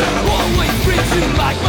Always treat you like